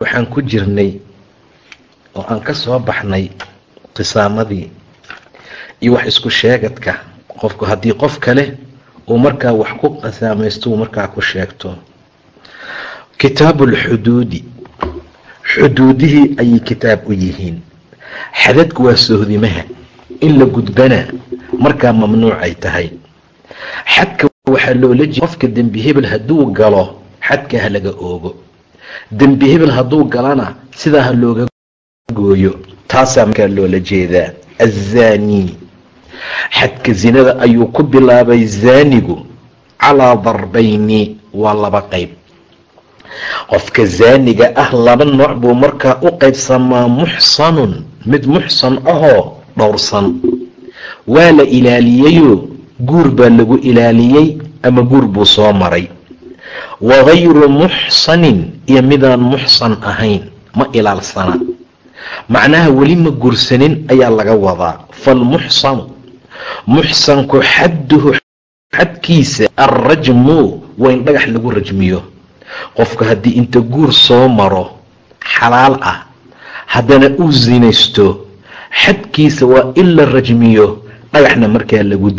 waxaan ku jirnay oo aan ka soo baxnay qisaamadii iyo wax isku sheegadka. Qofku haddii qof kale uu markaa wax ku qisaamaysto uu markaa ku sheegto. Kitaabu alxuduudi xuduudihii ayay kitaab u yihiin. Xadadku waa sohdimaha. In la gudbana markaa mamnuucay tahay. Xadka waxaa loola jeeda qofka dembi hebel hadduu galo xadka ha laga oogo dembi hebel hadduu galana sidaa ha looga gooyo. Taasaa markaa loola jeedaa. Azani xadka zinada ayuu ku bilaabay zaanigu calaa darbayni waa laba qayb. Qofka zaaniga ah laba nooc buu markaa u qaybsamaa muxsanun mid muxsan ahoo dhowrsan. Waa la ilaaliyeyo guur baa lagu ilaaliyey ama guur buu soo maray wa gayru muxsanin iyo midaan muxsan ahayn. Ma ilaalsana macnaha weli ma guursanin ayaa laga wadaa. Falmuxsanu muxsanku xadduhu xadkiisa alrajmu waa in dhagax lagu rajmiyo. Qofka haddii inta guur soo maro xalaal ah haddana uu sinaysto xadkiisa waa in la rajmiyo dhagaxna markaa lagu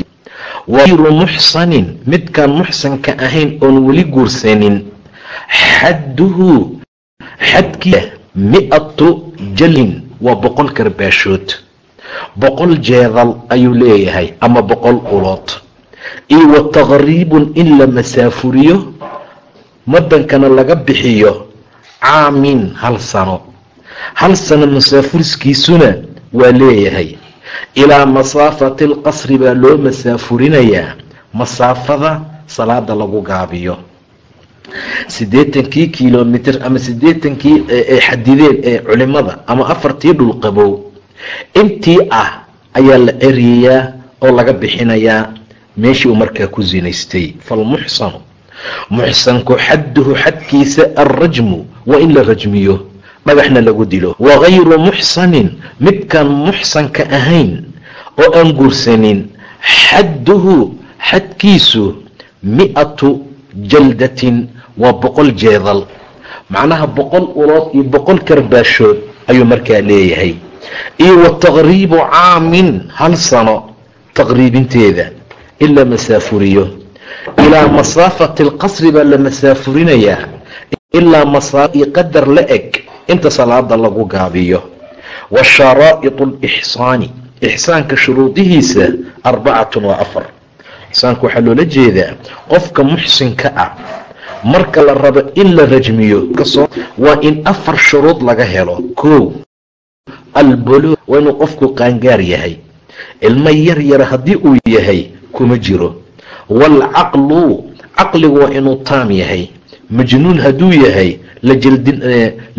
di wagayru muxsanin midkaan muxsanka ahayn oon weli guursanin. Xadduhu xadkiisa mi-atu jalin waa boqol karbaashood. Boqol jeedal ayuu leeyahay ama boqol ulood. Iyo wa taqriibun in la masaafuriyo wadankana laga bixiyo caamin hal sano. Hal sano masaafuriskiisuna waa leeyahay ilaa masaafati alqasri baa loo masaafurinayaa masaafada salaada lagu gaabiyo. Siddeetankii kilomitr ama siddeetankii ee xadideen ee culimada ama afartii dhulqabow intii ah ayaa la eriyayaa oo laga bixinayaa meeshii uu markaa ku sinaystay falmuxsanu muxsanku xadduhu xadkiisa alrajmu waa in la rajmiyo dhagaxna lagu dilo. Wagayru muxsanin midkaan muxsanka ahayn oo aan guursanin xadduhu xadkiisu mi-atu jaldatin waa boqol jeedal. Macnaha boqol ulood iyo boqol karbaashood ayuu markaa leeyahay. Iyo wa taqriibu caamin hal sano taqriibinteeda in la masaafuriyo. Ilaa masaafati alqasri baa la masaafurinayaa ilaa masaa iyo qadar la eg inta salaada lagu gaabiyo. Wa sharaa'itu alixsaani ixsaanka shuruudihiisa arbacatun waa afar. Ixsaanka waxaa loola jeedaa qofka muxsinka ah marka la rabo in la rajmiyo waa in afar shuruud laga helo. Kow albulu waa inuu qofku qaangaar yahay. Ilmo yar yara haddii uu yahay kuma jiro. Waalcaqlu caqligu waa inuu taam yahay majnuun hadduu yahay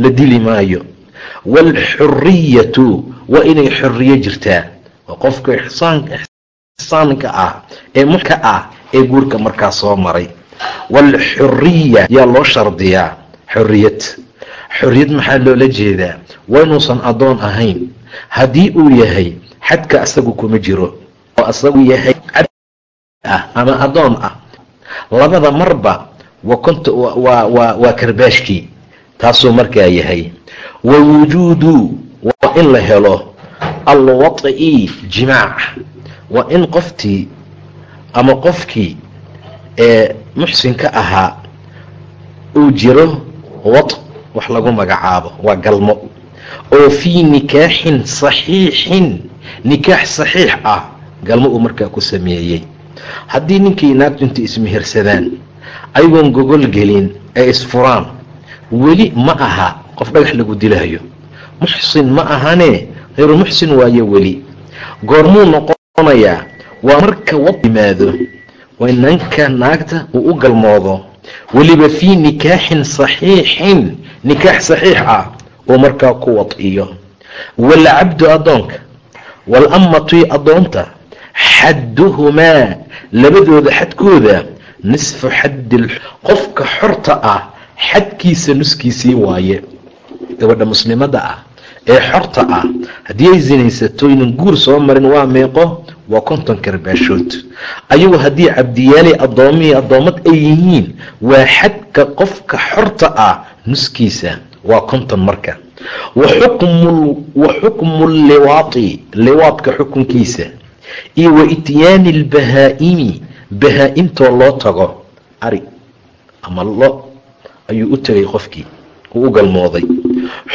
la dili maayo. Waalxuriyatu waa inay xoriyo jirtaa. Waa qofka ixsaanka ah ee muka ah ee guurka markaa soo maray. Waalxuriya yaa loo shardiyaa xoriyad xoriyad maxaa loola jeedaa? Waa inuusan adoon ahayn. Haddii uu yahay xadka asagu kuma jiro. Oo asagu yahay ah ama adoon ah. Labada marba waa karbaashkii taasuu markaa yahay. Wa wujuudu waa in la helo alwaط'i jimaac waa in qoftii ama qofkii ee muxsinka ahaa uu jiro wad wax lagu magacaabo waa galmo. Oo fii nikaaxin saxiixin nikaax saxiix ah galmo uu markaa ku sameeyey. Haddii ninkii naagtu inta ismehersadaan ayagoon gogol gelin ee isfuraan weli ma aha qof dhagax lagu dilaayo muxsin ma ahane hayru muxsin waayo weli. Goormuu noqonayaa waa marka wad yimaado waa inanka naagta uu u galmoodo. Weliba fii nikaaxin saxiixin nikaax saxiix ah uu markaa ku wad'iyo waalcabdu addoonka waalamatu addoonta xadduhumaa labadooda xadkooda nisfu xaddi qofka xorta ah xadkiisa nuskiisii waaye. Gabadha muslimada ah ee xorta ah haddii ay sinaysato ynan guur soo marin waa meeqo waa konton karbaashood. Ayagu haddii cabdiyaalay addoomihii addoommad ay yihiin waa xadka qofka xorta ah nuskiisa waa konton marka. Wa xukmu liwaati liwaadka xukunkiisa. Iyo wa ityaani albahaa'imi bahaa-imtoo loo tago ari ama lo ayuu u tegay qofkii uu u galmooday.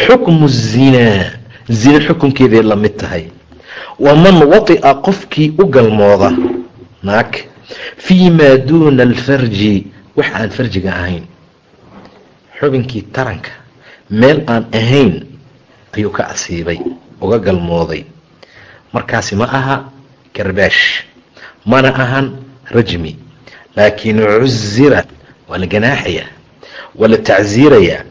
Xukmu zinaa zina xukunkeeday la mid tahay. Waman wadi'a qofkii u galmooda naag fii maa duuna alfarji wax aan farjiga ahayn. Xubinkii taranka meel aan ahayn ayuu ka asiibay uga galmooday. Markaasi ma aha karbaash mana ahan rajmi laakiin cuzira waa la ganaaxayaa waa la tacsiirayaa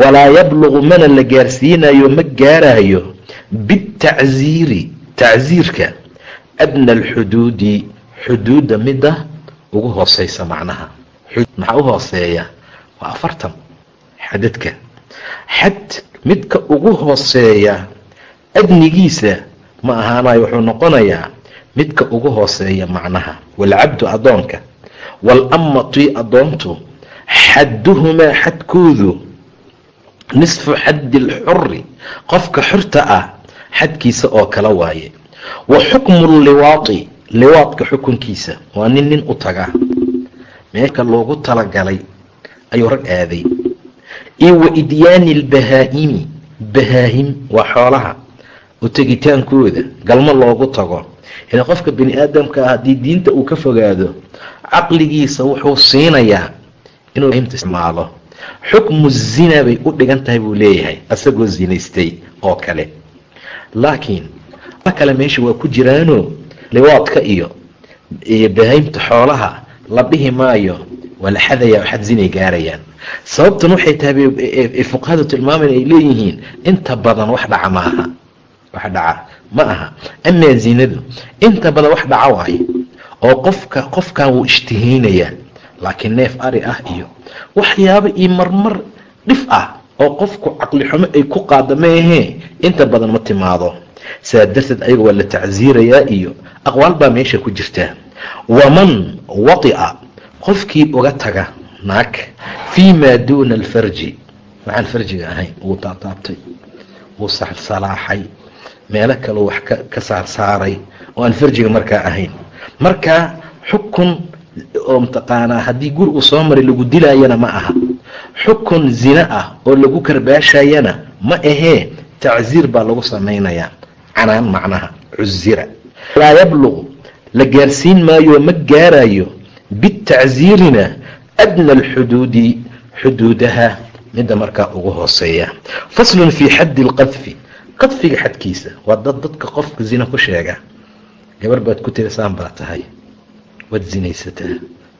walaa yabluqu mana la gaarsiinayo ma gaarayo bitacsiiri tacsiirka adna alxuduudi xuduudda midda ugu hooseysa macnaha. Maxaa u hooseeya? Waa afartan xadadka. Xad midka ugu hooseeya adnigiisa ma ahaanayo wuxuu noqonayaa midka ugu hooseeya macnaha waalcabdu addoonka waalamatu addoontu xadduhumaa xadkoodu nisfu xaddi alxuri qofka xorta ah xadkiisa oo kala waaye. Wa xukmu liwaadi liwaadka xukunkiisa waa nin nin u taga. Meelka loogu talagalay ayuu rag aaday. Iyo wa idyaani albahaa'imi bahaahim waa xoolaha u tegitaankooda galmo loogu tago ila qofka bini aadamka ah haddii diinta uu ka fogaado caqligiisa wuxuu siinayaa inuu isticmaalo. Xukmu zina bay u dhigan tahay buu leeyahay asagoo zinaystay oo kale. Laakiin kale meesha waa ku jiraano liwaadka iyo iyo bahaymta xoolaha la dhihi maayo waa la xadaya xad zinay gaarayaan. Sababtan waxay tahay fuqahadu tilmaaman ay leeyihiin inta badan wax dhaca maaha wax dhaca ma aha. Amaa zinadu inta badan wax dhaca waayo oo qofka qofkan wuu ishtihaynayaa laakiin neef ari ah iyo waxyaabo iyo marmar dhif ah oo qofku caqli xumo ay ku qaada maahee inta badan ma timaado. Saa darteed ayaga waa la tacsiirayaa iyo aqwaal baa meesha ku jirta. Waman wadi'a qofkii uga taga naag fii maa duuna alfarji waxaan farjiga ahayn wuu taataabtay wuu salaaxay meelo kale wax ka saarsaaray oo aan farjiga markaa ahayn. Markaa xukun oo mataqaanaa haddii guri uu soo maray lagu dilaayana ma aha. Xukun zina ah oo lagu karbaashayana ma ahee tacsiir baa lagu samaynayaa canaan macnaha cuzira laa yabluqu la gaarsiin maayo ma gaarayo bitacsiirina adna alxuduudi xuduudaha midda markaa ugu hooseeya. Faslun fii xaddi alqadfi qadfiga xadkiisa. Waa dad dadka qofka zina ku sheega. Gabar baad ku tirisaan baa tahay. Waad zinaysataa.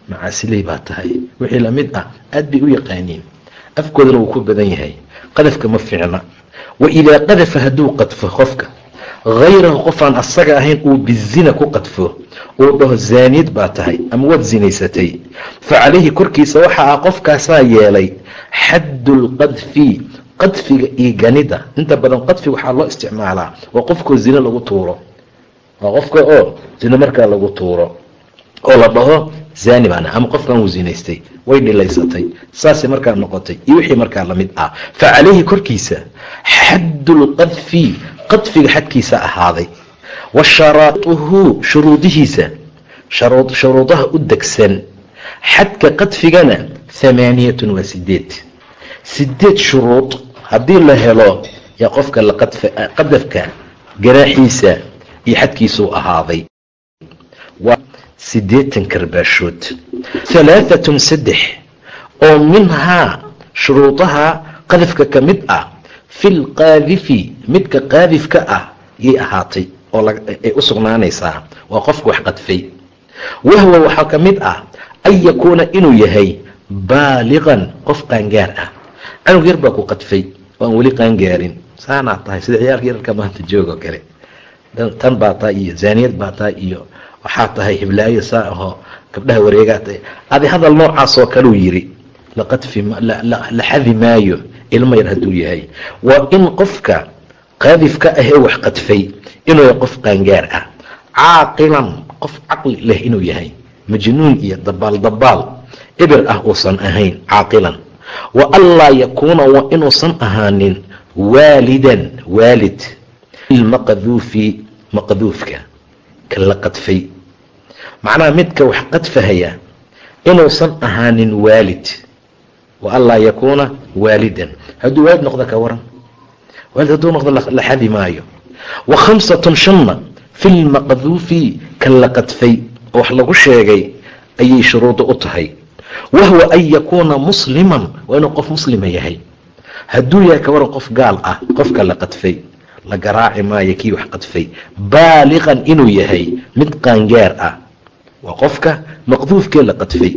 Macaasiley baa tahay. Wixii la mid ah aad bay u yaqaaniin. Afkoodana wuu ku badan yahay. Qadafka ma fiicna. Wa idaa qadafa hadduu qadfo qofka hayrahu qofaan asaga ahayn uu bizina ku qadfo uu dhaho zaaniyad baa tahay ama waad zinaysatay. Fa calayhi korkiisa waxa ah qofkaasaa yeelay xaddu lqadfi qadfiga iyo ganida. Inta badan qadfiga waxaa loo isticmaalaa. Waa qofkoo zine lagu tuuro. Waa qofka oo zine markaa lagu tuuro. Oo la dhaho zani baana ama qofkan wuu zinaystay. Way dhilaysatay. Saasay markaa noqotay. Iyo wixii markaa la mid ah. Fa calayhi korkiisa xaddu lqadfi qadfiga xadkiisa ahaaday. Wa sharaatuhu shuruudihiisa. Shuruudaha u degsan. Xadka qadfigana hamaaniyatun waa sideed sideed shuruud haddii la helo yaa qofka qadafka ganaaxiisa iyo xadkiisuu ahaaday. Waa sideetan karbaashood. Halaaatun saddex oo minhaa shuruudaha qadafka ka mid ah fi lqaadifi midka qaadifka ah yay ahaatay oo ay u sugnaanaysaa waa qofka wax qadfay. Wahwa waxaa ka mid ah an yakuuna inuu yahay baaliqan qof qaangaar ah canug yar baa ku qadfay oo aan weli qaangaarin. Saanaa tahay sida ciyaalka yararka maanta joog oo kale tan baa tahay iyo zaaniyad baa tahay iyo waxaa tahay hiblaayo saa ahoo gabdhaha wareegaa adi hadal noocaasoo kaleu yiri laqadfi la xadi maayo ilmo yar hadduu yahay. Waa in qofka qaadifka ahee wax qadfay inuu yahay qof qaangaar ah. Caaqilan qof caqli leh inuu yahay. Majnuun iyo dabaal dabaal ibir ah uusan ahayn caaqilan wa anlaa yakuuna waa inuusan ahaanin waalidan waalid. Ilmaqduufi maqduufka ka la qadfay. Macnaha midka wax qadfahaya inuusan ahaanin waalid. Wa anlaa yakuuna waalidan. Hadduu waalid noqdo ka waran. Waalid hadduu noqdo la xadi maayo. Wa khamsatun shanna fi lmaqduufi ka la qadfay. Oo wax lagu sheegay ayay shuruudo u tahay wahwa an yakuuna musliman waa inuu qof muslima yahay hadduu yahay ka waran qof gaal ah qofka la qadfay la garaaci maayo kii wax qadfay baaliqan inuu yahay mid qaangaar ah waa qofka maqduufkee la qadfay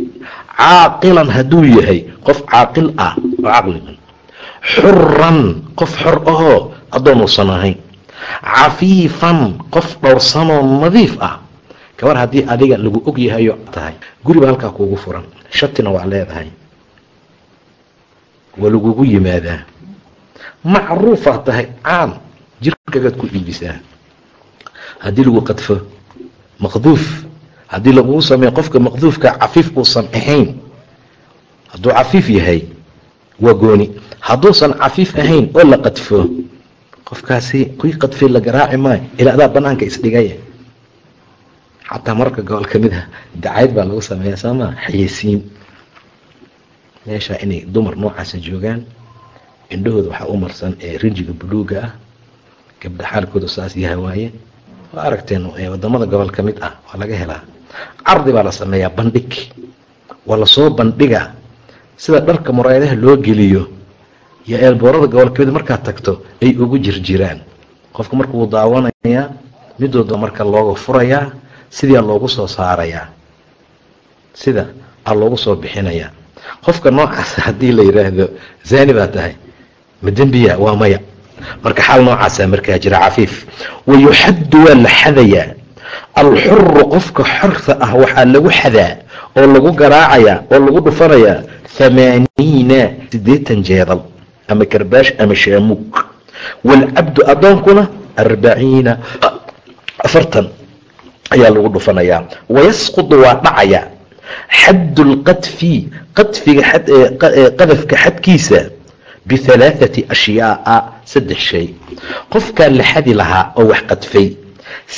caaqilan hadduu yahay qof caaqil ah oo caqligan xuran qof xor ahoo addoon uusan ahayn cafiifan qof dhowrsanoo nadiif ah gabar haddii adiga lagu og yahayo tahay. Guriba halkaa kuugu furan. Shatina waa leedahay. Waa lagugu yimaadaa. Macruufaa tahay caan jirkagaad ku iibisaa. Haddii lagu qadfo maqduuf. Haddii lagugu sameeyo qofka maqduufka cafiif uusan ahayn hadduu cafiif yahay waa gooni. Hadduusan cafiif ahayn oo la qadfo qofkaasi kuwii qadfay la garaaci maayo. Ilaa adaa banaanka isdhigaya xataa marka gobol ka mid ah dacayd baa lagu sameeyaa soomaa xayeysiin. Meesha inay dumar noocaasa joogaan indhahooda waxaa u marsan rinjiga buluuga ah gabdha xaalkooda saas yaha waaye. Waa aragteen waddamada gobol ka ah waa laga helaa. Cardi baa la sameeyaa bandhig. Waa la soo bandhiga sida dharka muraayadaha loo geliyo iyo eelboorada gobol ka mid markaad tagto ay ugu jirjiraan. Qofka marka wuu daawanayaa midooda marka looga furayaa sidaa loogu soo saarayaa. Sida a loogu soo bixinayaa. Qofka noocaas haddii la yidhaahdo zani baa tahay. Ma dembiya waa maya. Marka xaal noocaasa markaa jira cafiif. Wayuxaddu waa la xadayaa. Alxuru qofka xorta ah waxaa lagu xadaa oo lagu garaacayaa oo lagu dhufanayaa hamaaniina siddeetan jeedal ama karbaash ama shaamuug waalcabdu addoonkuna arbaciina afartan ayaa lagu dhufanayaa. Wayasqudu waa dhacaya xaddu lqadfi qadfiga qadafka xadkiisa bihalaathati ashyaaa saddex shay. Qofkaa la xadi lahaa oo wax qadfay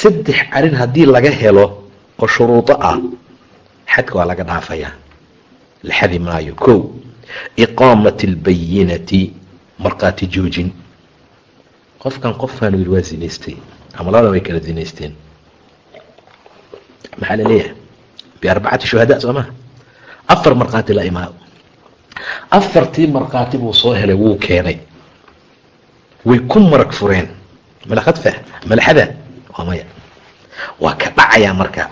saddex arrin haddii laga helo oo shuruudo ah xadka waa laga dhaafayaa la xadi maayo ko iqaamati albayinati markhaati joojin. Qofkan qofkaan yiri waa zinaystay. Ama labadan way kala zinaysteen maxaa la leeyahay biarbacati shuhadaa soo afar markhaati la imaado afartii markhaati buu soo helay wuu keenay way ku marag fureen malakadfa malaxada waa maya waa ka dhacayaa marka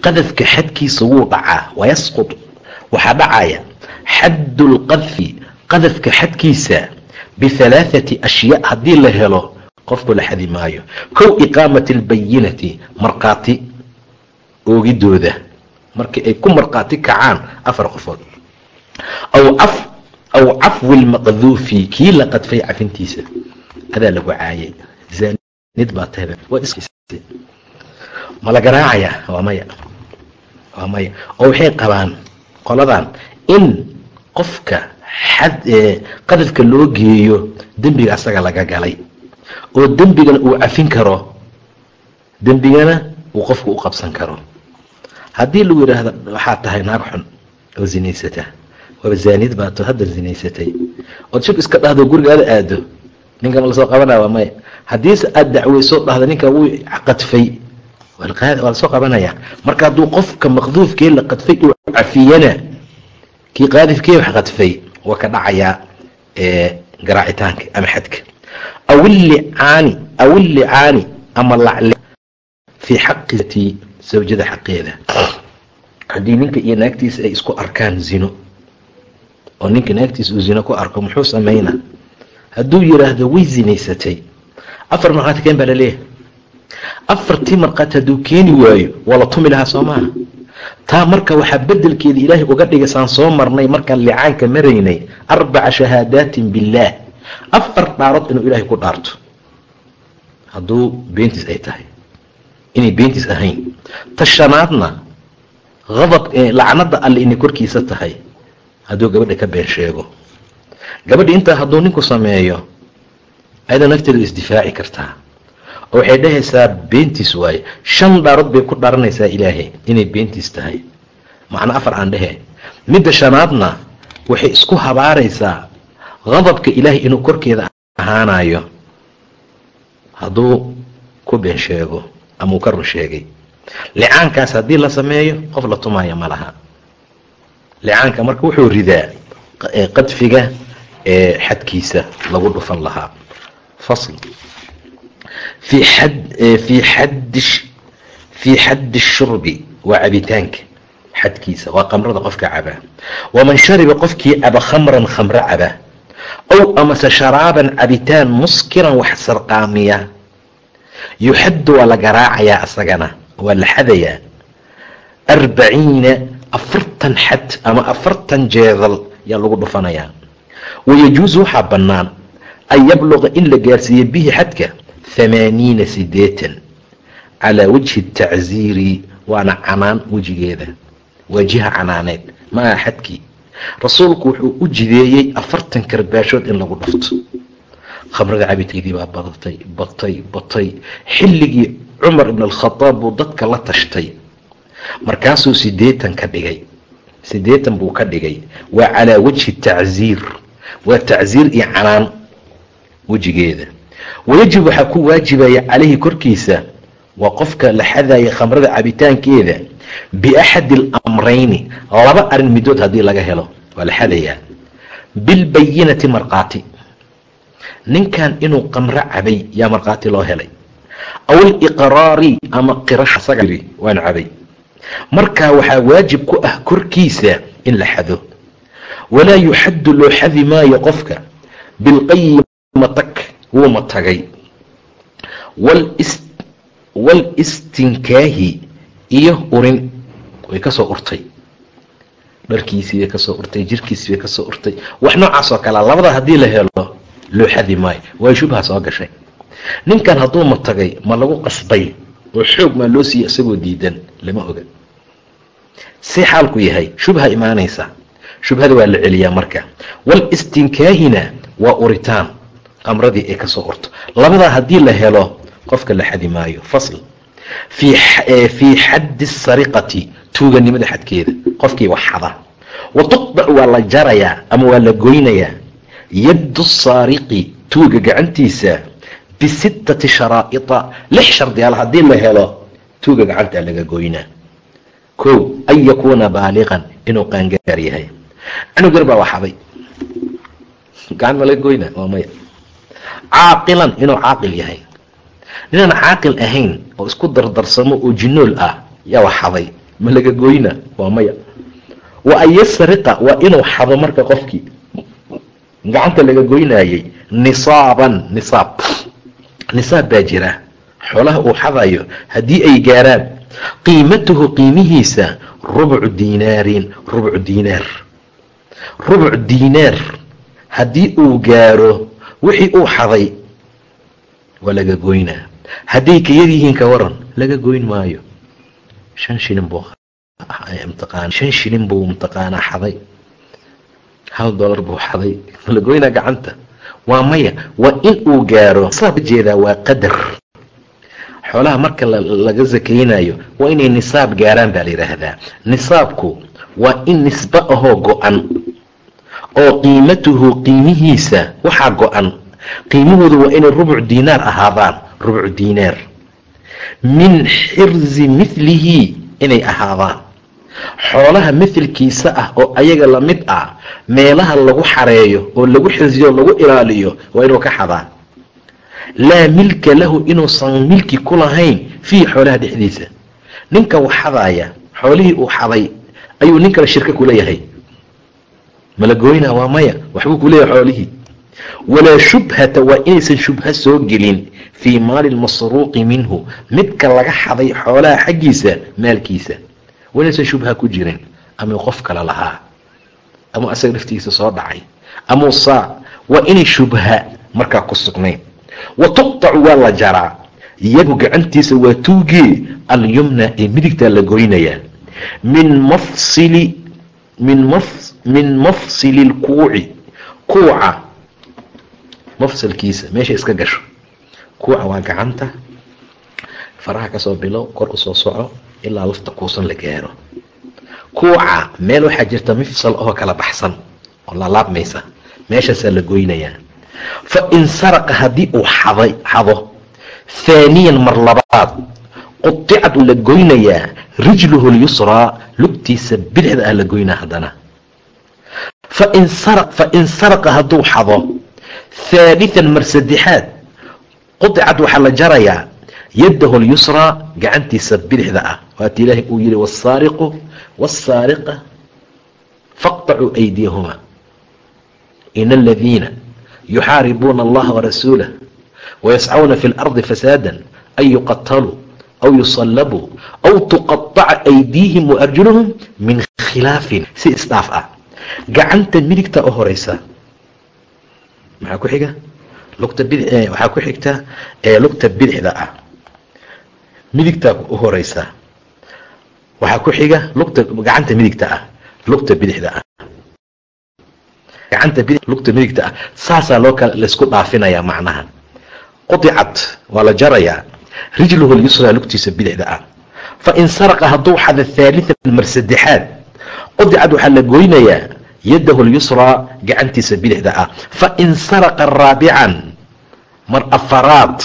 qadafka xadkiisa wuu dhacaa wayasqud waxaa dhacaya xaddu lqadfi qadafka xadkiisa bihalaathati ashyaa haddii la helo qofku la xadi maayo kow iqaamati albayinati markhaati oogidooda markii ay ku markhaati kacaan afar qofood. Aw af aw cafwi lmaqduufi kii la qadfay cafintiisa. Adaa lagu caayay. Zanid baa tahay ma la garaacaya? Waa maya. Waa maya. Oo waxay qabaan qoladan in qofka xad qadafka loo geeyo dembiga asaga laga galay. Oo dembigana uu cafin karo dembigana uu qofku u qabsan karo haddii lagu yidhaahdo waxaa tahay naag xun oo zinaysata. Waaba zaaniyad baato hadda zinaysatay. Ood shub iska dhahdo gurigaada aado ninkan la soo qabanaya maya haddiise aada dacweyso dhahda ninkan wuu qadfay. Waa la soo qabanaya. Marka hadduu qofka maqduufkee la qadfay uu cafiyana kii qaadifkee wax qadfay waa ka dhacayaa garaacitaanka ama xadka. Awillicaani awillicaani ama lacle fii xaqi zawjada xaqeeda haddii ninka iyo naagtiisa ay isku arkaan zino oo ninka naagtiisa uu zino ku arko muxuu samaynaa hadduu yidhaahdo way zinaysatay afar markhaati keen baa la leeyahay afartii markhaati hadduu keeni waayo waa la tumi lahaa soo maaha taa marka waxaa bedelkeeda ilaahay uga dhigay saan soo marnay markaan licaanka maraynay arbaca shahaadaatin billaah afar dhaarood inuu ilaahay ku dhaarto hadduu beentis ay tahay inay beentis ahayn. Ta shanaadna adab lacnada alle inay korkiisa tahay hadduu gabadha ka been sheego. Gabadha intaa hadduu ninku sameeyo ayada nafteeda isdifaaci kartaa. Oo waxay dhahaysaa beentis waaye shan dhaarood bay ku dhaaranaysaa ilaahay inay beentis tahay. Macna afar aan dhehe midda shanaadna waxay isku habaaraysaa qadabka ilaahay inuu korkeeda ahaanayo hadduu ku been sheego ama uu ka run sheegay. Licaankaas haddii la sameeyo qof la tumaayo ma laha. Licaanka marka wuxuu ridaa qadfiga xadkiisa lagu dhufan lahaa. Fasl. Fii xad fii xaddi fii xaddi shurbi waa cabitaanka xadkiisa waa qamrada qofka cabaa waman shariba qofkii caba khamran khamro caba. Ow amase sharaaban cabitaan muskiran wax sarqaamiya yuxaddu waa la garaacayaa asagana waa la xadayaa. Arbaciina afartan xad ama afartan jeedal yaa lagu dhufanayaa. Wayajuusu waxaa bannaan an yabluqa in la gaarsiiyo bihi xadka hamaaniina sideetan calaa wajhi tacziiri waana canaan wejigeeda waa jiha canaaneed. Ma aha xadkii. Rasuulku wuxuu u jideeyey afartan karbaashood in lagu dhufto khamrada cabiteydii baa badatay batay batay xilligii cumar ibn alkhadaab buu dadka la tashtay. Markaasuu sideetan ka dhigay. Sideetan buu ka dhigay. Waa calaa wajhi tacziir. Waa tacziir iyo canaan wejigeeda. Wayajib waxaa ku waajibaya calayhi korkiisa waa qofka la xadaya khamrada cabitaankeeda biaxadi alamrayni laba arrin midood haddii laga helo waa la xadayaa. Bilbayinati markhaati ninkan inuu qamro cabay yaa markhaati loo helay. Aw aliqraari ama qirash asaga waan cabay. Markaa waxaa waajib ku ah korkiisa in la xado. Walaa yuxaddu loo xadi maayo qofka bilqayi matag wuu matagay walistinkaahi iyo urin way ka soo urtay. Dharkiisii bay ka soo urtay jirkiisii bay ka soo urtay. Wax noocaas oo kalea labada haddii la helo loo xadi maayo. Way shubha soo gashay. Ninkan hadduu matagay ma lagu qasbay. Oo xoog maa loo siiyey isagoo diidan lama oga. Si xaalku yahay shubha imaanaysa. Shubhada waa la celiyaa marka. Walistinkaahina waa uritaan. Qamradii ay ka soo urto labadaa haddii la helo qofka la xadi maayo. Fasl. Fii xaddi sariqati tuuganimada xadkeeda. Qofkii wax xada. Wa tuqdac waa la jarayaa ama waa la goynayaa yaddu saariqi tuuga gacantiisa bisittati sharaa'ita lix shardiyaal haddii la helo tuuga gacantaa laga goynaa kow an yakuuna baaliqan inuu qaangaar yahay canug yar baa waxaday gacan ma laga goynaa waa maya caaqilan inuu caaqil yahay ninaan caaqil ahayn oo isku dardarsamo oo jinool ah yaa waxaday ma laga goyna waa maya wa an yasriqa waa inuu xado marka qofkii gacanta laga goynaayey nisaaban nisaab. Nisaab baa jira. Xoolaha uu xadayo haddii ay gaaraan qiimatuhu qiimihiisa rubcu diinaarin rubcu diinaar. Rubcu diinaar haddii uu gaaro wixii uu xaday waa laga goynaa. Hadday ka yar yihiin ka waran laga goyn maayo. Shan shilin buu mtaqaan shan shilin buu mtaqaanaa xaday hal dollar buu xaday. La goynaa gacanta. Waa maya. Waa in uu gaaro. Jeedaa waa qadar. Xoolaha marka laga sakaynayo waa inay nisaab gaaraan baa la yidhaahdaa. Nisaabku waa in nisbe ahoo go-an oo qiimatuhu qiimihiisa waxaa go-an. Qiimahoodu waa inay rubcu diinaar ahaadaan rubcu diinaar min xirzi milihi inay ahaadaan xoolaha mithilkiisa ah oo ayaga la mid ah meelaha lagu xareeyo oo lagu xirsiyo oo lagu ilaaliyo waa inuu ka xadaa laa milka lahu inuusan milki ku lahayn fiihi xoolaha dhexdiisa. Ninka wax xadaaya xoolihii uu xaday ayuu nin kale shirka kula yahay mala gooynaa waa maya waxbuu ku leeyahay xoolihii. Walaa shubhata waa inaysan shubha soo gelin fii maali lmasruuqi minhu. Midka laga xaday xoolaha xaggiisa maalkiisa waa inaysan shubha ku jirin ama qof kale lahaa ama asaga laftigiisa soo dhacay ama saa waa inay shubha markaa ku sugnayn. Wa tuqtacu waa la jaraa yagu gacantiisa waa tuugee alyumna ee midigtaa la goynayaa. Min mafsili min maf min mafsili lkuuci kuuca mafsalkiisa meesha iska gasho. Kuuca waa gacanta faraha ka soo bilow kor u soo soco ilaa lafta kuusan la gaaro. Kuuca meel waxaa jirta mifsal oo kala baxsan oo laalaabmaysa meeshaasaa la goynayaa. Fa in saraqa haddii uu xaday xado haaniyan mar labaad quticad la goynayaa rijluhu lyusraa lugtiisa bidixda ah la goynaa haddana. Fa in saraqa hadduu xado haalian mar saddexaad quticad waxaa la jarayaa yadahu lyusraa gacantiisa bidixda ah waata ilaahay uu yihi wsaariqu wاsaariqa faqطacuu aydiyahuma in aladiina yuxaaribuuna allaha warasuulah wayascuna fi اlardi fasaada an yuqataluu aw yusalabuu aw tuqaطaca aydiihim waarjuluhum min khilaafin si isdhaaf ah gacanta midigta u horeysa maxaa ku xiga lugta bid waxaa ku xigta lugta bidixda ah midigtaa u horeysa waxaa ku xiga lugta gacanta midigta ah lugta bidixda ah. Gacanta bid lugta midigta ah. Saasaa loo kala laysku dhaafinayaa macnaha. Qudicat waa la jarayaa. Rijluhu lyusraa lugtiisa bidixda ah. Fa in saraqa hadduu xada haalian mar saddexaad qudicad waxaa la goynayaa yadahu lyusraa gacantiisa bidixda ah. Fa in saraqa raabican mar afaraad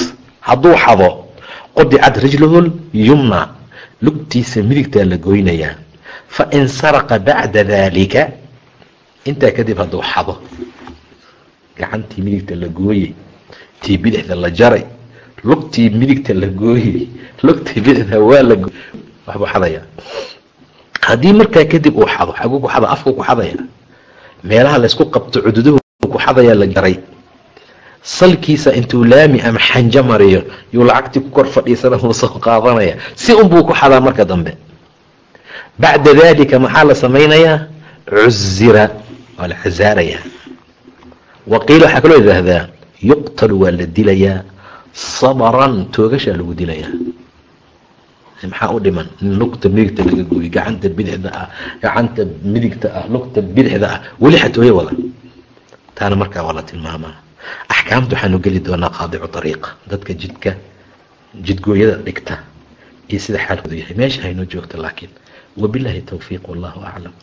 hadduu xado qudicad rijluhu yumna lugtiisa midigtaa la goynayaa. Fa in saraqa bacda daalika intaa kadib hadduu xado. Gacantii midigta la gooyey tii bidixda la jaray lugtii midigta la gooyey lugtii bidixda waa la waxbuu xadaya. Haddii markaa kadib uu xado xaguu ku xada afku ku xadaya meelaha laysku qabto cududuhu ku xadayaa la jaray salkiisa intuu laami ama xanjo mariyo yuu lacagtii ku kor fadhiisana wuu soo qaadanaya. Si unbuu ku xadaa marka dambe. Bacda dalika maxaa la samaynayaa? Cuzira waa la casaarayaa waqiila waxaa kaloo yidhaahdaa yuqtalu waa la dilayaa. Sabran toogashaa lagu dilayaa. Maxaa u dhiman? In lugta midigta laga gooyo gacanta bidixda ah gacanta midigta ah lugta bidixda ah. Weli xatooyo wada. Taana markaa waa la tilmaamaa axkaamta waxaanu geli doonaa qaadicu ariiqa dadka jidka jidgooyada dhigta iyo sida xaalkoodu yahay. Meesha haynoo joogta laakiin wabilaahi towfiiq wallahu aclam